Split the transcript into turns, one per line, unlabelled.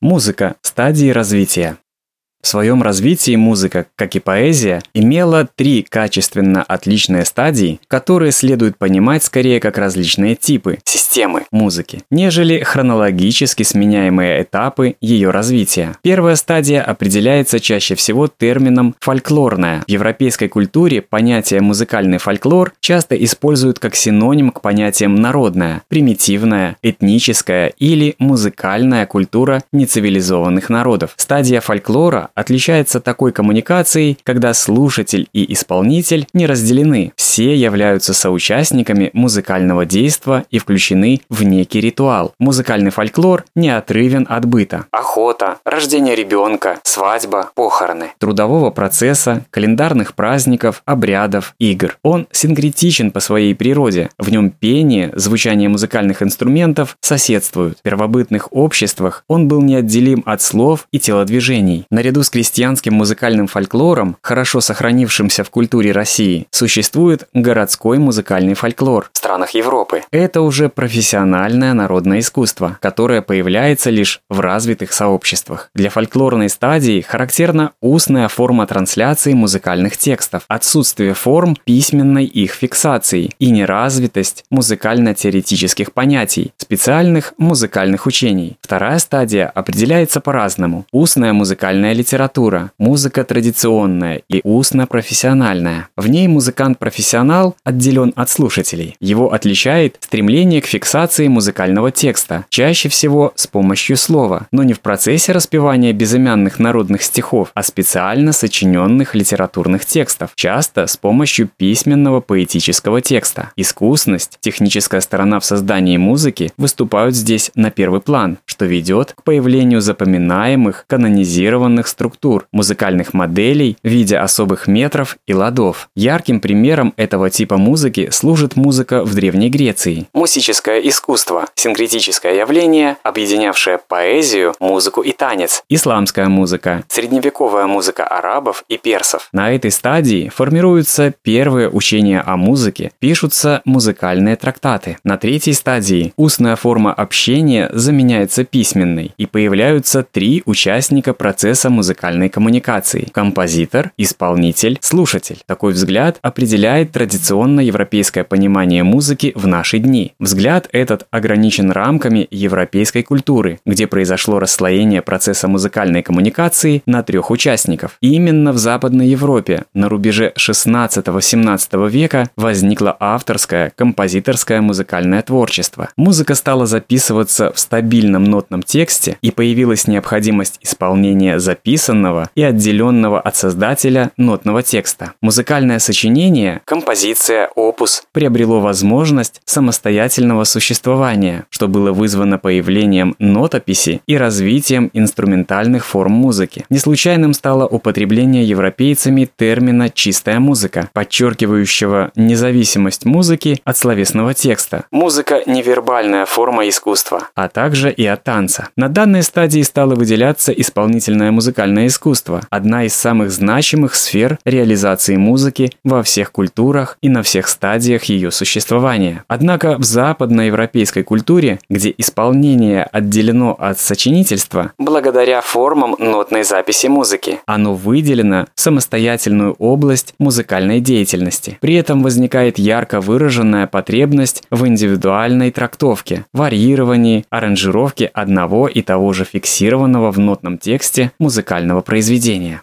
Музыка. Стадии развития. В своем развитии музыка, как и поэзия, имела три качественно отличные стадии, которые следует понимать скорее как различные типы, системы музыки, нежели хронологически сменяемые этапы ее развития. Первая стадия определяется чаще всего термином «фольклорная». В европейской культуре понятие «музыкальный фольклор» часто используют как синоним к понятиям «народная», «примитивная», «этническая» или «музыкальная культура нецивилизованных народов». Стадия фольклора отличается такой коммуникацией, когда слушатель и исполнитель не разделены, все являются соучастниками музыкального действа и включены в некий ритуал. Музыкальный фольклор не отрывен от быта. Охота, рождение ребенка, свадьба, похороны. Трудового процесса, календарных праздников, обрядов, игр. Он синкретичен по своей природе. В нем пение, звучание музыкальных инструментов соседствуют. В первобытных обществах он был неотделим от слов и телодвижений. Наряду с крестьянским музыкальным фольклором, хорошо сохранившимся в культуре России, существует городской музыкальный фольклор в странах Европы. Это уже профессиональное народное искусство, которое появляется лишь в развитых сообществах. Для фольклорной стадии характерна устная форма трансляции музыкальных текстов, отсутствие форм письменной их фиксации и неразвитость музыкально-теоретических понятий, специальных музыкальных учений. Вторая стадия определяется по-разному. Устная музыкальная литература литература, музыка традиционная и устно-профессиональная. В ней музыкант-профессионал отделен от слушателей. Его отличает стремление к фиксации музыкального текста, чаще всего с помощью слова, но не в процессе распевания безымянных народных стихов, а специально сочиненных литературных текстов, часто с помощью письменного поэтического текста. Искусность, техническая сторона в создании музыки выступают здесь на первый план, что ведет к появлению запоминаемых, канонизированных структур, музыкальных моделей в виде особых метров и ладов. Ярким примером этого типа музыки служит музыка в Древней Греции. Мусическое искусство – синкретическое явление, объединявшее поэзию, музыку и танец. Исламская музыка – средневековая музыка арабов и персов. На этой стадии формируются первые учения о музыке, пишутся музыкальные трактаты. На третьей стадии устная форма общения заменяется письменной, и появляются три участника процесса музыкального музыкальной коммуникации – композитор, исполнитель, слушатель. Такой взгляд определяет традиционно европейское понимание музыки в наши дни. Взгляд этот ограничен рамками европейской культуры, где произошло расслоение процесса музыкальной коммуникации на трех участников. И именно в Западной Европе на рубеже 16-17 века возникло авторское, композиторское музыкальное творчество. Музыка стала записываться в стабильном нотном тексте и появилась необходимость исполнения записок написанного и отделенного от создателя нотного текста. Музыкальное сочинение, композиция, опус приобрело возможность самостоятельного существования, что было вызвано появлением нотописи и развитием инструментальных форм музыки. Не случайным стало употребление европейцами термина «чистая музыка», подчеркивающего независимость музыки от словесного текста. Музыка – невербальная форма искусства, а также и от танца. На данной стадии стала выделяться исполнительная музыкальная музыкальное искусство – одна из самых значимых сфер реализации музыки во всех культурах и на всех стадиях ее существования. Однако в западноевропейской культуре, где исполнение отделено от сочинительства, благодаря формам нотной записи музыки, оно выделено в самостоятельную область музыкальной деятельности. При этом возникает ярко выраженная потребность в индивидуальной трактовке, варьировании, аранжировке одного и того же фиксированного в нотном тексте музыкального музыкального произведения.